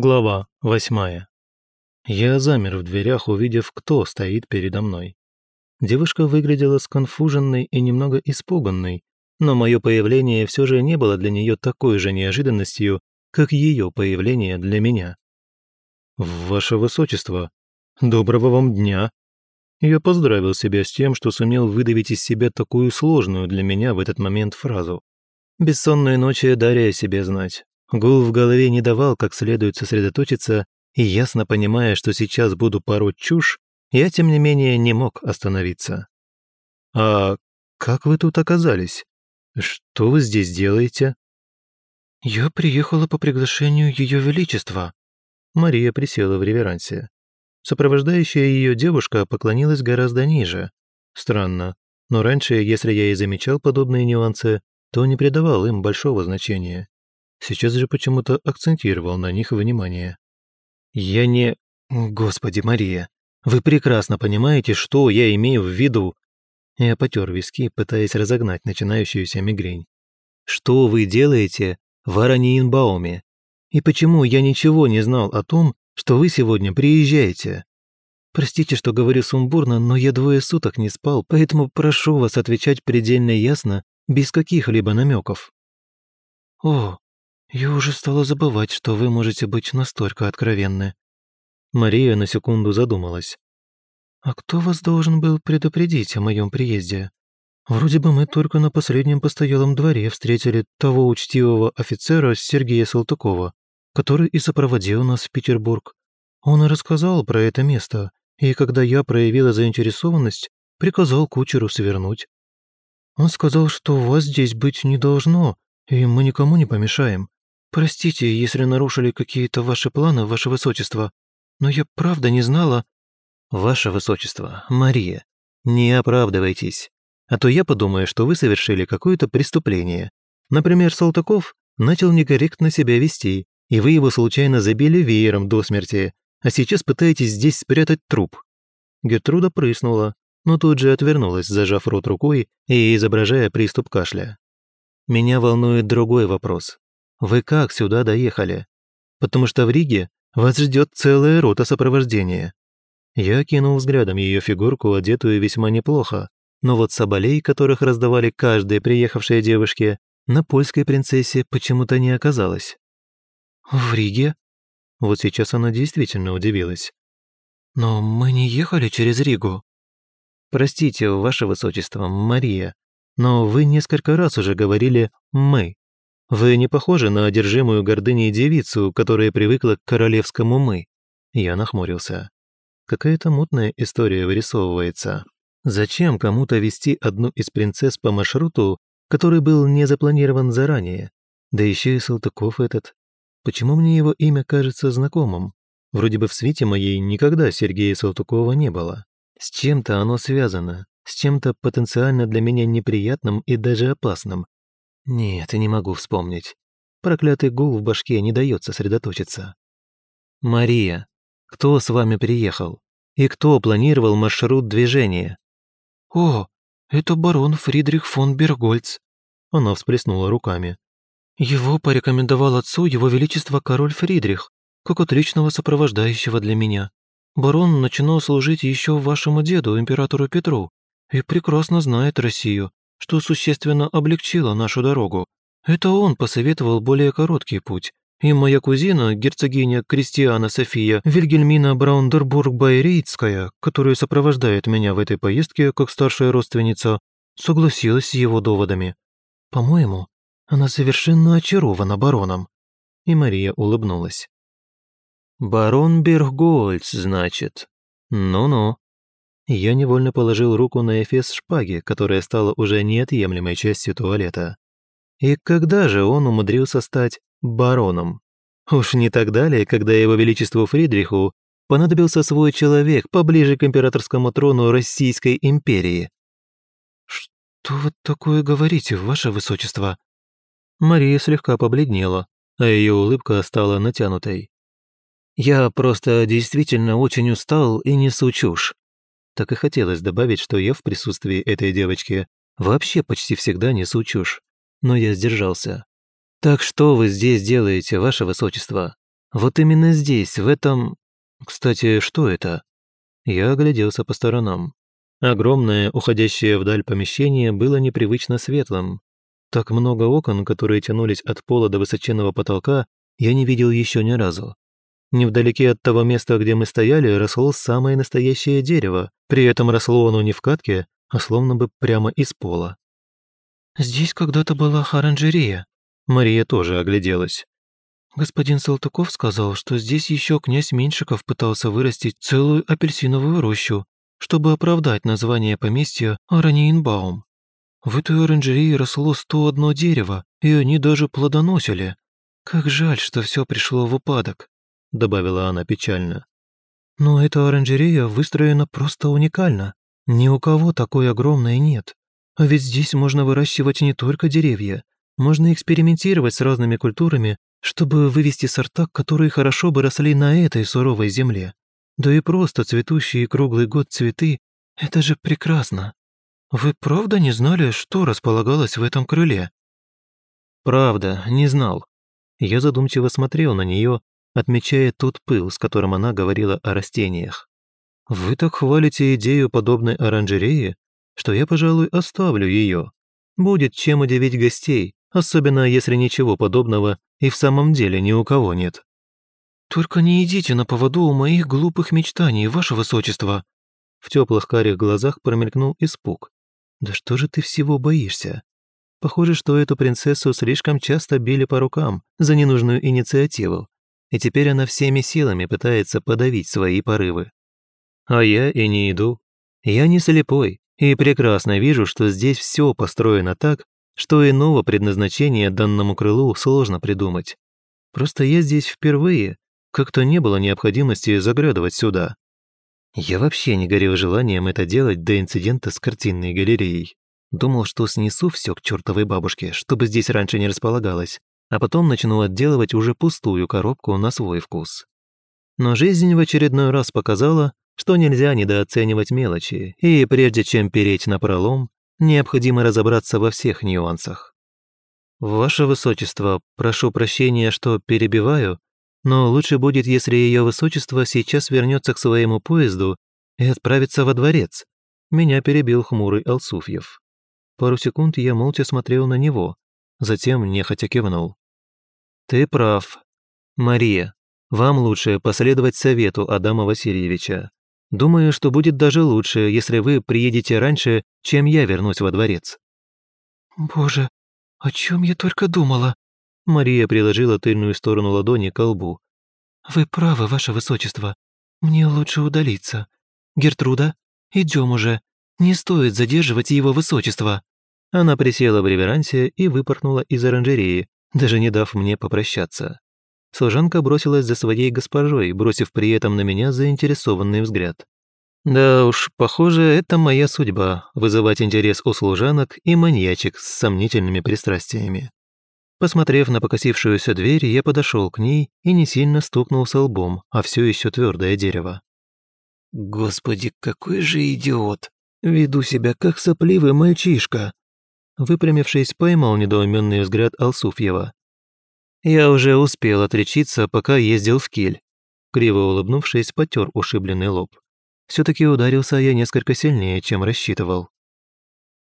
Глава восьмая. Я замер в дверях, увидев, кто стоит передо мной. Девушка выглядела сконфуженной и немного испуганной, но мое появление все же не было для нее такой же неожиданностью, как ее появление для меня. «Ваше Высочество, доброго вам дня!» Я поздравил себя с тем, что сумел выдавить из себя такую сложную для меня в этот момент фразу. Бессонные ночи даря себе знать. Гул в голове не давал как следует сосредоточиться, и ясно понимая, что сейчас буду пороть чушь, я, тем не менее, не мог остановиться. «А как вы тут оказались? Что вы здесь делаете?» «Я приехала по приглашению Ее Величества». Мария присела в реверансе. Сопровождающая ее девушка поклонилась гораздо ниже. Странно, но раньше, если я и замечал подобные нюансы, то не придавал им большого значения. Сейчас же почему-то акцентировал на них внимание. «Я не... Господи, Мария, вы прекрасно понимаете, что я имею в виду!» Я потер виски, пытаясь разогнать начинающуюся мигрень. «Что вы делаете в Араниенбауме? И почему я ничего не знал о том, что вы сегодня приезжаете?» Простите, что говорю сумбурно, но я двое суток не спал, поэтому прошу вас отвечать предельно ясно, без каких-либо намеков. О, «Я уже стала забывать, что вы можете быть настолько откровенны». Мария на секунду задумалась. «А кто вас должен был предупредить о моем приезде? Вроде бы мы только на последнем постоялом дворе встретили того учтивого офицера Сергея Салтыкова, который и сопроводил нас в Петербург. Он и рассказал про это место, и когда я проявила заинтересованность, приказал кучеру свернуть. Он сказал, что вас здесь быть не должно, и мы никому не помешаем. «Простите, если нарушили какие-то ваши планы, ваше высочество, но я правда не знала...» «Ваше высочество, Мария, не оправдывайтесь, а то я подумаю, что вы совершили какое-то преступление. Например, Салтыков начал некорректно себя вести, и вы его случайно забили веером до смерти, а сейчас пытаетесь здесь спрятать труп». Гертруда прыснула, но тут же отвернулась, зажав рот рукой и изображая приступ кашля. «Меня волнует другой вопрос. Вы как сюда доехали? Потому что в Риге вас ждет целая рота сопровождения». Я кинул взглядом ее фигурку, одетую весьма неплохо, но вот соболей, которых раздавали каждой приехавшей девушке, на польской принцессе почему-то не оказалось. «В Риге?» Вот сейчас она действительно удивилась. «Но мы не ехали через Ригу». «Простите, ваше высочество, Мария, но вы несколько раз уже говорили «мы». Вы не похожи на одержимую гордыней девицу, которая привыкла к королевскому «мы». Я нахмурился. Какая-то мутная история вырисовывается. Зачем кому-то вести одну из принцесс по маршруту, который был не запланирован заранее? Да еще и Салтыков этот. Почему мне его имя кажется знакомым? Вроде бы в свете моей никогда Сергея Салтыкова не было. С чем-то оно связано, с чем-то потенциально для меня неприятным и даже опасным, нет, не могу вспомнить. Проклятый гул в башке не дает сосредоточиться. Мария, кто с вами приехал? И кто планировал маршрут движения? О, это барон Фридрих фон Бергольц. Она всплеснула руками. Его порекомендовал отцу его величество король Фридрих, как отличного сопровождающего для меня. Барон начинал служить еще вашему деду, императору Петру, и прекрасно знает Россию, что существенно облегчило нашу дорогу. Это он посоветовал более короткий путь, и моя кузина, герцогиня Кристиана София Вильгельмина Браундербург-Байрейтская, которая сопровождает меня в этой поездке как старшая родственница, согласилась с его доводами. По-моему, она совершенно очарована бароном. И Мария улыбнулась. «Барон Бергольц, значит? Ну-ну». Я невольно положил руку на эфес шпаги, которая стала уже неотъемлемой частью туалета. И когда же он умудрился стать бароном? Уж не так далее, когда его величеству Фридриху понадобился свой человек поближе к императорскому трону Российской империи. «Что вы такое говорите, ваше высочество?» Мария слегка побледнела, а ее улыбка стала натянутой. «Я просто действительно очень устал и несу чушь. Так и хотелось добавить, что я в присутствии этой девочки вообще почти всегда несу чушь. Но я сдержался. «Так что вы здесь делаете, ваше высочество? Вот именно здесь, в этом... Кстати, что это? Я огляделся по сторонам. Огромное, уходящее вдаль помещение было непривычно светлым. Так много окон, которые тянулись от пола до высоченного потолка, я не видел еще ни разу. Невдалеке от того места, где мы стояли, росло самое настоящее дерево, при этом росло оно не в катке, а словно бы прямо из пола. «Здесь когда-то была оранжерея». Мария тоже огляделась. Господин Салтыков сказал, что здесь еще князь Меньшиков пытался вырастить целую апельсиновую рощу, чтобы оправдать название поместья Араньинбаум. В этой оранжерее росло 101 дерево, и они даже плодоносили. Как жаль, что все пришло в упадок», — добавила она печально. «Но эта оранжерея выстроена просто уникально. Ни у кого такой огромной нет. А ведь здесь можно выращивать не только деревья. Можно экспериментировать с разными культурами, чтобы вывести сорта, которые хорошо бы росли на этой суровой земле. Да и просто цветущие круглый год цветы — это же прекрасно. Вы правда не знали, что располагалось в этом крыле? Правда, не знал. Я задумчиво смотрел на нее, отмечая тот пыл, с которым она говорила о растениях. Вы так хвалите идею подобной оранжереи, что я, пожалуй, оставлю ее. Будет чем удивить гостей, особенно если ничего подобного и в самом деле ни у кого нет. «Только не идите на поводу у моих глупых мечтаний, ваше высочество!» В теплых карих глазах промелькнул испуг. «Да что же ты всего боишься?» Похоже, что эту принцессу слишком часто били по рукам за ненужную инициативу, и теперь она всеми силами пытается подавить свои порывы. А я и не иду. Я не слепой, и прекрасно вижу, что здесь все построено так, что иного предназначения данному крылу сложно придумать. Просто я здесь впервые, как-то не было необходимости заглядывать сюда. Я вообще не горел желанием это делать до инцидента с картинной галереей. Думал, что снесу все к чертовой бабушке, чтобы здесь раньше не располагалось, а потом начну отделывать уже пустую коробку на свой вкус. Но жизнь в очередной раз показала, что нельзя недооценивать мелочи, и прежде чем переть на пролом, необходимо разобраться во всех нюансах. «Ваше Высочество, прошу прощения, что перебиваю, но лучше будет, если Ее Высочество сейчас вернется к своему поезду и отправится во дворец», меня перебил хмурый Алсуфьев. Пару секунд я молча смотрел на него, затем нехотя кивнул. «Ты прав. Мария, вам лучше последовать совету Адама Васильевича. Думаю, что будет даже лучше, если вы приедете раньше, чем я вернусь во дворец». «Боже, о чем я только думала?» Мария приложила тыльную сторону ладони к лбу. «Вы правы, ваше высочество. Мне лучше удалиться. Гертруда, идем уже. Не стоит задерживать его высочество». Она присела в реверансе и выпорхнула из оранжереи, даже не дав мне попрощаться. Служанка бросилась за своей госпожой, бросив при этом на меня заинтересованный взгляд. Да уж, похоже, это моя судьба – вызывать интерес у служанок и маньячек с сомнительными пристрастиями. Посмотрев на покосившуюся дверь, я подошел к ней и не сильно стукнулся лбом, а все еще твердое дерево. «Господи, какой же идиот! Веду себя как сопливый мальчишка!» Выпрямившись, поймал недоуменный взгляд Алсуфьева. Я уже успел отречиться, пока ездил в Киль. Криво улыбнувшись, потер ушибленный лоб. все таки ударился я несколько сильнее, чем рассчитывал.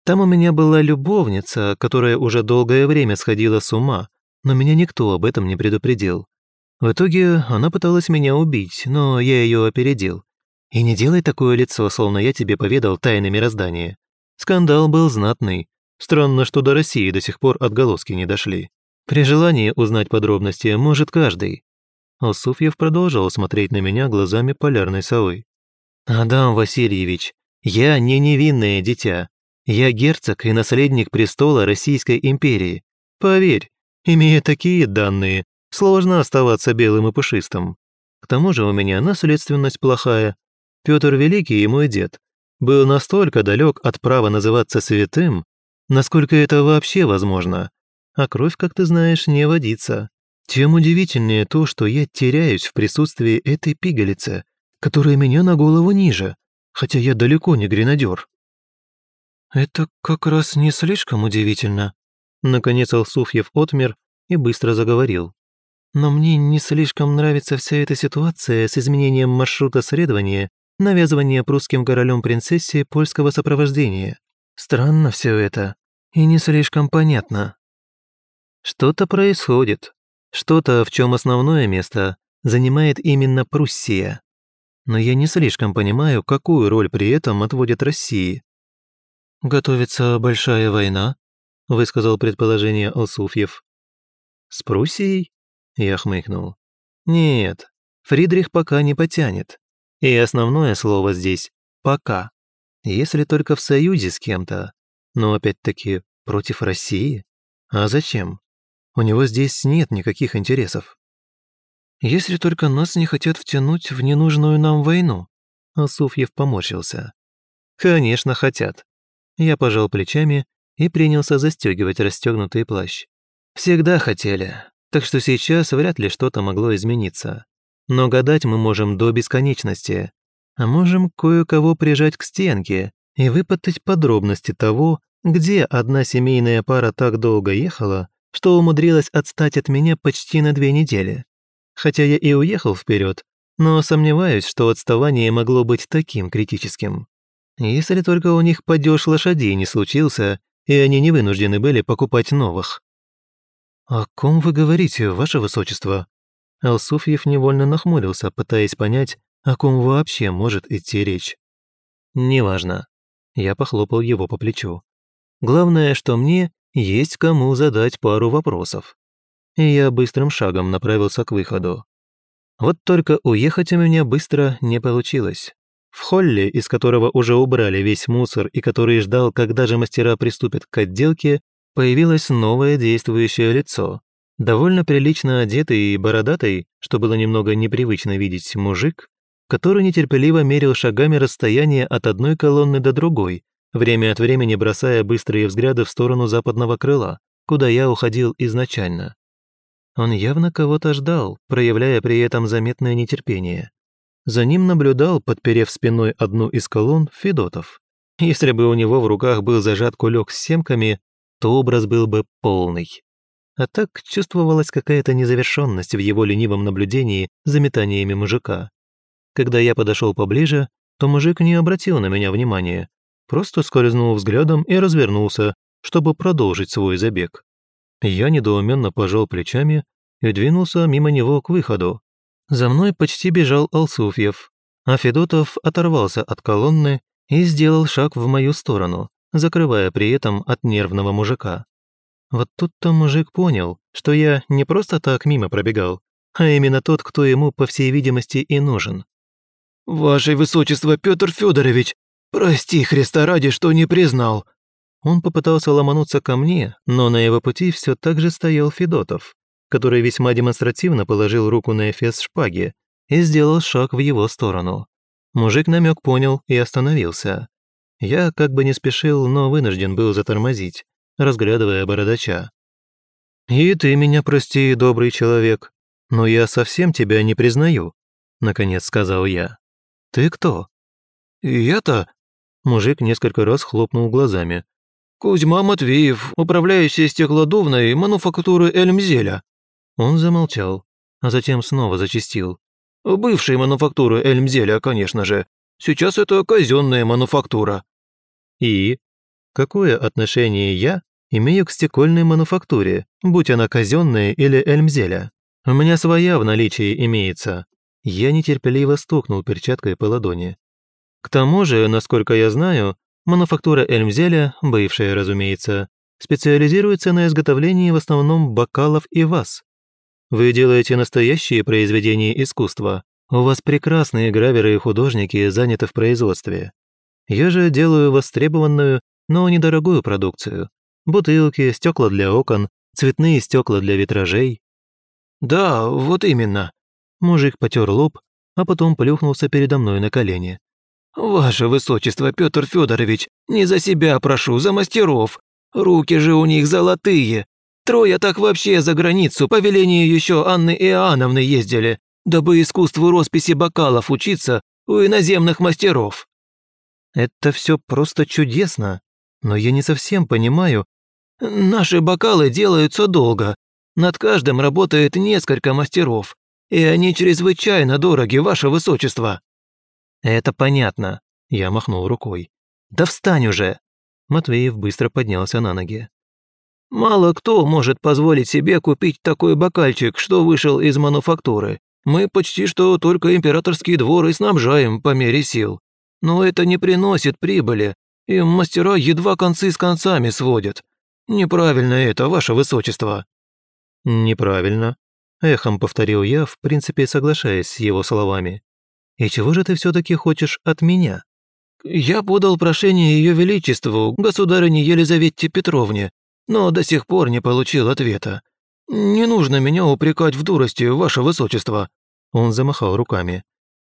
Там у меня была любовница, которая уже долгое время сходила с ума, но меня никто об этом не предупредил. В итоге она пыталась меня убить, но я ее опередил. И не делай такое лицо, словно я тебе поведал тайны мироздания. Скандал был знатный. Странно, что до России до сих пор отголоски не дошли. При желании узнать подробности может каждый. Алсуфьев продолжал смотреть на меня глазами полярной совы. «Адам Васильевич, я не невинное дитя. Я герцог и наследник престола Российской империи. Поверь, имея такие данные, сложно оставаться белым и пушистым. К тому же у меня наследственность плохая. Петр Великий и мой дед был настолько далек от права называться святым, насколько это вообще возможно, а кровь, как ты знаешь, не водится. Тем удивительнее то, что я теряюсь в присутствии этой пигалицы, которая меня на голову ниже, хотя я далеко не гренадер. «Это как раз не слишком удивительно», Наконец Алсуфьев отмер и быстро заговорил. но мне не слишком нравится вся эта ситуация с изменением маршрута следования, навязывание прусским королем принцессе польского сопровождения. Странно все это и не слишком понятно. Что-то происходит, что-то, в чем основное место занимает именно Пруссия. Но я не слишком понимаю, какую роль при этом отводит России. «Готовится большая война», – высказал предположение Алсуфьев. «С Пруссией?» Я хмыкнул. Нет, Фридрих пока не потянет. И основное слово здесь «пока». Если только в союзе с кем-то. Но опять-таки против России? А зачем? У него здесь нет никаких интересов. Если только нас не хотят втянуть в ненужную нам войну. Асуфьев поморщился. Конечно, хотят. Я пожал плечами и принялся застегивать расстегнутый плащ. Всегда хотели, так что сейчас вряд ли что-то могло измениться. Но гадать мы можем до бесконечности, а можем кое-кого прижать к стенке и выпытать подробности того, где одна семейная пара так долго ехала, что умудрилась отстать от меня почти на две недели. Хотя я и уехал вперед, но сомневаюсь, что отставание могло быть таким критическим. Если только у них падеж лошадей не случился, и они не вынуждены были покупать новых. «О ком вы говорите, ваше высочество?» Алсуфьев невольно нахмурился, пытаясь понять, о ком вообще может идти речь. «Неважно». Я похлопал его по плечу. «Главное, что мне есть кому задать пару вопросов». И я быстрым шагом направился к выходу. Вот только уехать у меня быстро не получилось. В холле, из которого уже убрали весь мусор и который ждал, когда же мастера приступят к отделке, появилось новое действующее лицо. Довольно прилично одетый и бородатый, что было немного непривычно видеть мужик, который нетерпеливо мерил шагами расстояние от одной колонны до другой, время от времени бросая быстрые взгляды в сторону западного крыла, куда я уходил изначально. Он явно кого-то ждал, проявляя при этом заметное нетерпение. За ним наблюдал, подперев спиной одну из колонн, Федотов. Если бы у него в руках был зажат кулек с семками, то образ был бы полный. А так чувствовалась какая-то незавершенность в его ленивом наблюдении за метаниями мужика. Когда я подошел поближе, то мужик не обратил на меня внимания, просто скользнул взглядом и развернулся, чтобы продолжить свой забег. Я недоуменно пожал плечами и двинулся мимо него к выходу. За мной почти бежал Алсуфьев, а Федотов оторвался от колонны и сделал шаг в мою сторону, закрывая при этом от нервного мужика. Вот тут-то мужик понял, что я не просто так мимо пробегал, а именно тот, кто ему, по всей видимости, и нужен. «Ваше Высочество, Петр Федорович, прости Христа ради, что не признал!» Он попытался ломануться ко мне, но на его пути все так же стоял Федотов, который весьма демонстративно положил руку на эфес шпаги и сделал шаг в его сторону. Мужик намек понял и остановился. Я как бы не спешил, но вынужден был затормозить, разглядывая бородача. «И ты меня прости, добрый человек, но я совсем тебя не признаю», — наконец сказал я. «Ты кто?» «Я-то?» Мужик несколько раз хлопнул глазами. «Кузьма Матвеев, управляющий стеклодувной мануфактуры Эльмзеля». Он замолчал, а затем снова зачистил. «Бывшей мануфактуры Эльмзеля, конечно же. Сейчас это казенная мануфактура». «И? Какое отношение я имею к стекольной мануфактуре, будь она казенная или Эльмзеля? У меня своя в наличии имеется». Я нетерпеливо стукнул перчаткой по ладони. К тому же, насколько я знаю, мануфактура Эльмзеля, бывшая, разумеется, специализируется на изготовлении в основном бокалов и ваз. Вы делаете настоящие произведения искусства, у вас прекрасные граверы и художники заняты в производстве. Я же делаю востребованную, но недорогую продукцию. Бутылки, стекла для окон, цветные стекла для витражей. Да, вот именно. Мужик потер лоб, а потом плюхнулся передо мной на колени. «Ваше высочество, Петр Федорович, не за себя прошу, за мастеров. Руки же у них золотые. Трое так вообще за границу по велению еще Анны Иоанновны ездили дабы искусству росписи бокалов учиться у иноземных мастеров». «Это все просто чудесно, но я не совсем понимаю». «Наши бокалы делаются долго. Над каждым работает несколько мастеров, и они чрезвычайно дороги, ваше высочество». «Это понятно», – я махнул рукой. «Да встань уже!» Матвеев быстро поднялся на ноги. «Мало кто может позволить себе купить такой бокальчик, что вышел из мануфактуры. Мы почти что только императорский двор и снабжаем по мере сил. Но это не приносит прибыли, и мастера едва концы с концами сводят. Неправильно это, ваше высочество». «Неправильно», – эхом повторил я, в принципе соглашаясь с его словами. «И чего же ты все-таки хочешь от меня?» «Я подал прошение Ее Величеству, государыне Елизавете Петровне, но до сих пор не получил ответа. Не нужно меня упрекать в дурости, ваше высочество». Он замахал руками.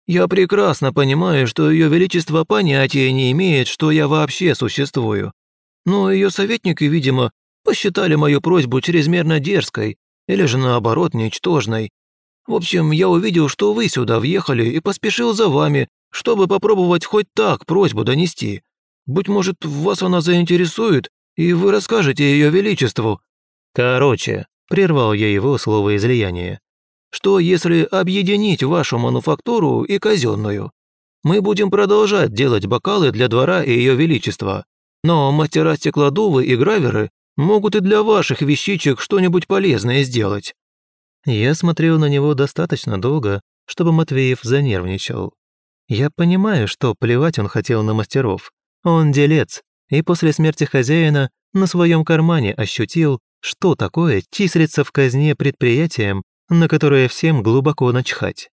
«Я прекрасно понимаю, что Ее Величество понятия не имеет, что я вообще существую. Но ее советники, видимо, посчитали мою просьбу чрезмерно дерзкой или же наоборот ничтожной. В общем, я увидел, что вы сюда въехали и поспешил за вами, чтобы попробовать хоть так просьбу донести. Быть может, вас она заинтересует, и вы расскажете ее величеству». «Короче», — прервал я его слово излияние, «что если объединить вашу мануфактуру и казенную? Мы будем продолжать делать бокалы для двора и ее величества, но мастера стеклодувы и граверы могут и для ваших вещичек что-нибудь полезное сделать». Я смотрел на него достаточно долго, чтобы Матвеев занервничал. Я понимаю, что плевать он хотел на мастеров. Он делец, и после смерти хозяина на своем кармане ощутил, что такое числится в казне предприятием, на которое всем глубоко начхать.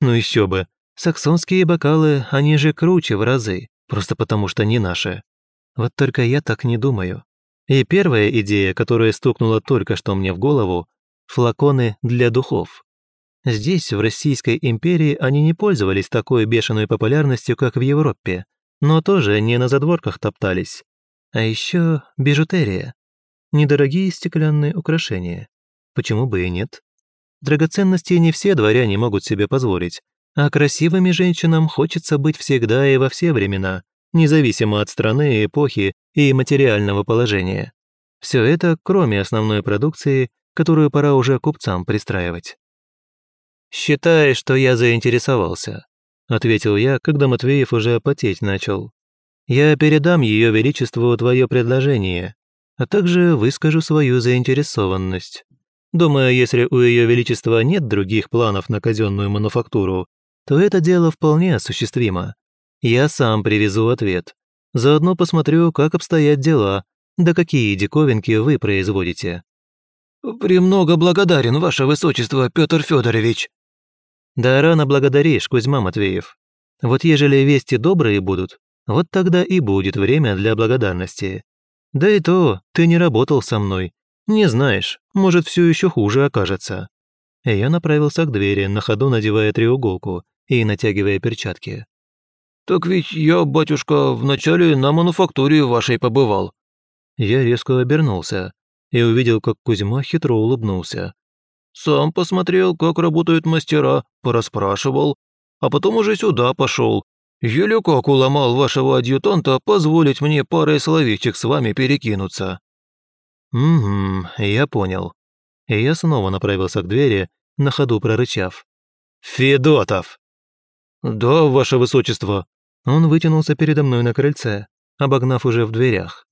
Ну еще бы, саксонские бокалы, они же круче в разы, просто потому что не наши. Вот только я так не думаю. И первая идея, которая стукнула только что мне в голову – флаконы для духов. Здесь, в Российской империи, они не пользовались такой бешеной популярностью, как в Европе, но тоже не на задворках топтались. А еще бижутерия. Недорогие стеклянные украшения. Почему бы и нет? Драгоценности не все дворяне могут себе позволить, а красивыми женщинам хочется быть всегда и во все времена, независимо от страны, эпохи и материального положения. Все это кроме основной продукции, которую пора уже купцам пристраивать. «Считай, что я заинтересовался», — ответил я, когда Матвеев уже потеть начал. «Я передам Ее Величеству твое предложение, а также выскажу свою заинтересованность. Думаю, если у Ее Величества нет других планов на казенную мануфактуру, то это дело вполне осуществимо. Я сам привезу ответ. Заодно посмотрю, как обстоят дела, да какие диковинки вы производите». «Премного благодарен, ваше высочество, Петр Федорович». «Да рано благодаришь, Кузьма Матвеев. Вот ежели вести добрые будут, вот тогда и будет время для благодарности. Да и то, ты не работал со мной. Не знаешь, может, все еще хуже окажется». И я направился к двери, на ходу надевая треуголку и натягивая перчатки. «Так ведь я, батюшка, вначале на мануфактуре вашей побывал». Я резко обернулся и увидел, как Кузьма хитро улыбнулся. «Сам посмотрел, как работают мастера, пораспрашивал, а потом уже сюда пошел. Еле как уломал вашего адъютанта позволить мне парой словечек с вами перекинуться». «Угу, я понял». И я снова направился к двери, на ходу прорычав. «Федотов!» «Да, ваше высочество». Он вытянулся передо мной на крыльце, обогнав уже в дверях.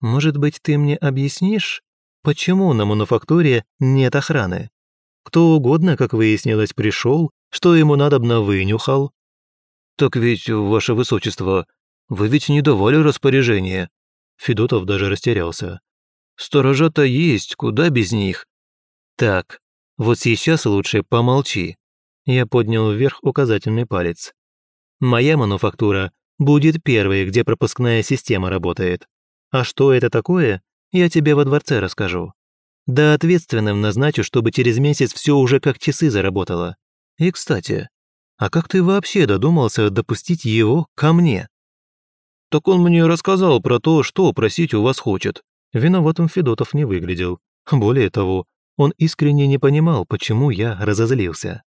«Может быть, ты мне объяснишь, почему на мануфактуре нет охраны? Кто угодно, как выяснилось, пришел, что ему надобно вынюхал». «Так ведь, ваше высочество, вы ведь не давали распоряжения». Федотов даже растерялся. «Сторожа-то есть, куда без них?» «Так, вот сейчас лучше помолчи», я поднял вверх указательный палец. «Моя мануфактура будет первой, где пропускная система работает. А что это такое, я тебе во дворце расскажу. Да ответственным назначу, чтобы через месяц все уже как часы заработало. И, кстати, а как ты вообще додумался допустить его ко мне?» «Так он мне рассказал про то, что просить у вас хочет». Виноватым Федотов не выглядел. Более того, он искренне не понимал, почему я разозлился.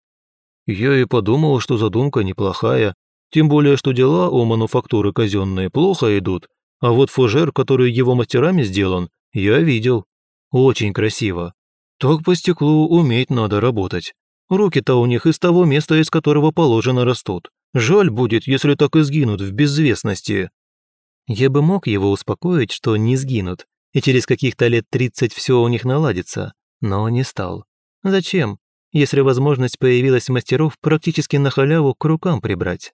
Я и подумал, что задумка неплохая, тем более, что дела у мануфактуры казенные плохо идут, а вот фужер, который его мастерами сделан, я видел. Очень красиво. Так по стеклу уметь надо работать. Руки-то у них из того места, из которого положено растут. Жаль будет, если так и сгинут в безвестности». Я бы мог его успокоить, что не сгинут, и через каких-то лет тридцать все у них наладится, но не стал. Зачем, если возможность появилась мастеров практически на халяву к рукам прибрать?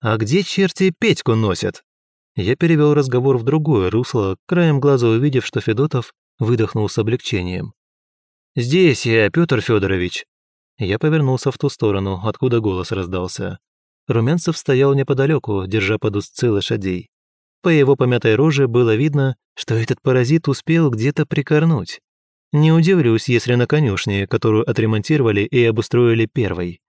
«А где черти Петьку носят?» Я перевел разговор в другое русло, краем глаза увидев, что Федотов выдохнул с облегчением. «Здесь я, Петр Федорович. Я повернулся в ту сторону, откуда голос раздался. Румянцев стоял неподалеку, держа под узцы лошадей. По его помятой роже было видно, что этот паразит успел где-то прикорнуть. Не удивлюсь, если на конюшне, которую отремонтировали и обустроили первой.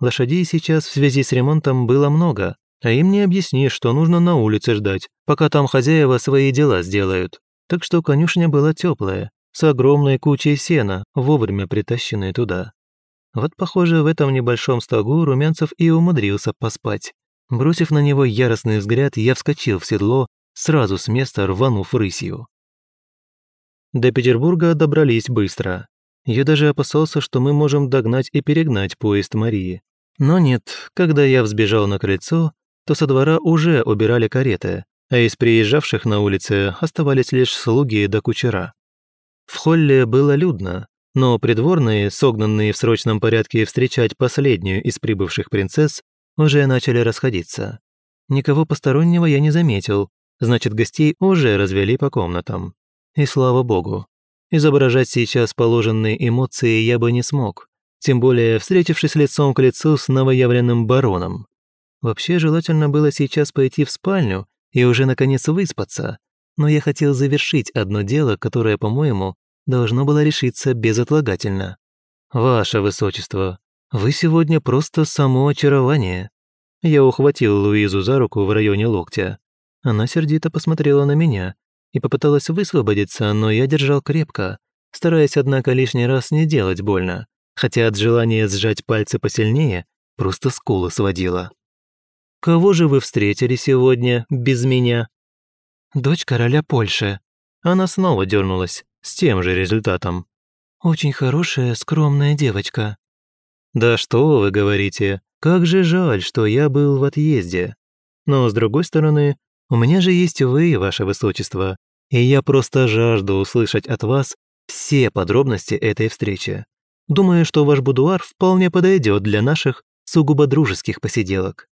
Лошадей сейчас в связи с ремонтом было много, а им не объяснишь, что нужно на улице ждать, пока там хозяева свои дела сделают. Так что конюшня была теплая, с огромной кучей сена, вовремя притащенной туда. Вот, похоже, в этом небольшом стогу Румянцев и умудрился поспать. Бросив на него яростный взгляд, я вскочил в седло, сразу с места рванув рысью. До Петербурга добрались быстро. Я даже опасался, что мы можем догнать и перегнать поезд Марии. Но нет, когда я взбежал на крыльцо, то со двора уже убирали кареты, а из приезжавших на улице оставались лишь слуги до кучера. В холле было людно, но придворные, согнанные в срочном порядке встречать последнюю из прибывших принцесс, уже начали расходиться. Никого постороннего я не заметил, значит, гостей уже развели по комнатам. И слава богу. Изображать сейчас положенные эмоции я бы не смог, тем более встретившись лицом к лицу с новоявленным бароном. Вообще желательно было сейчас пойти в спальню и уже наконец выспаться, но я хотел завершить одно дело, которое, по-моему, должно было решиться безотлагательно. «Ваше Высочество, вы сегодня просто само очарование». Я ухватил Луизу за руку в районе локтя. Она сердито посмотрела на меня, и попыталась высвободиться, но я держал крепко, стараясь, однако, лишний раз не делать больно, хотя от желания сжать пальцы посильнее просто скулы сводила. «Кого же вы встретили сегодня без меня?» «Дочь короля Польши». Она снова дернулась, с тем же результатом. «Очень хорошая, скромная девочка». «Да что вы говорите, как же жаль, что я был в отъезде. Но, с другой стороны, у меня же есть вы, ваше высочество, и я просто жажду услышать от вас все подробности этой встречи. Думаю, что ваш будуар вполне подойдет для наших сугубо дружеских посиделок».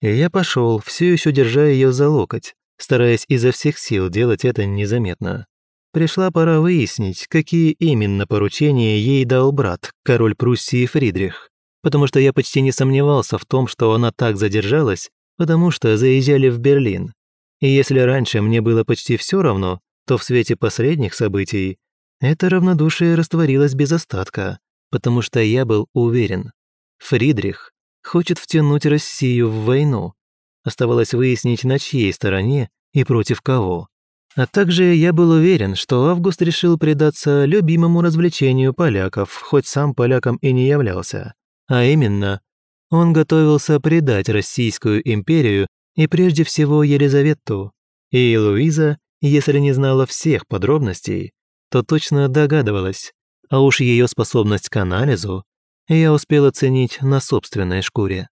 И я пошел, все еще держа ее за локоть, стараясь изо всех сил делать это незаметно. Пришла пора выяснить, какие именно поручения ей дал брат, король Пруссии Фридрих, потому что я почти не сомневался в том, что она так задержалась, потому что заезжали в Берлин, и если раньше мне было почти все равно, то в свете последних событий это равнодушие растворилось без остатка, потому что я был уверен. Фридрих хочет втянуть Россию в войну. Оставалось выяснить, на чьей стороне и против кого. А также я был уверен, что Август решил предаться любимому развлечению поляков, хоть сам поляком и не являлся. А именно, он готовился предать Российскую империю и прежде всего Елизавету. И Луиза, если не знала всех подробностей, то точно догадывалась, а уж ее способность к анализу я успел оценить на собственной шкуре.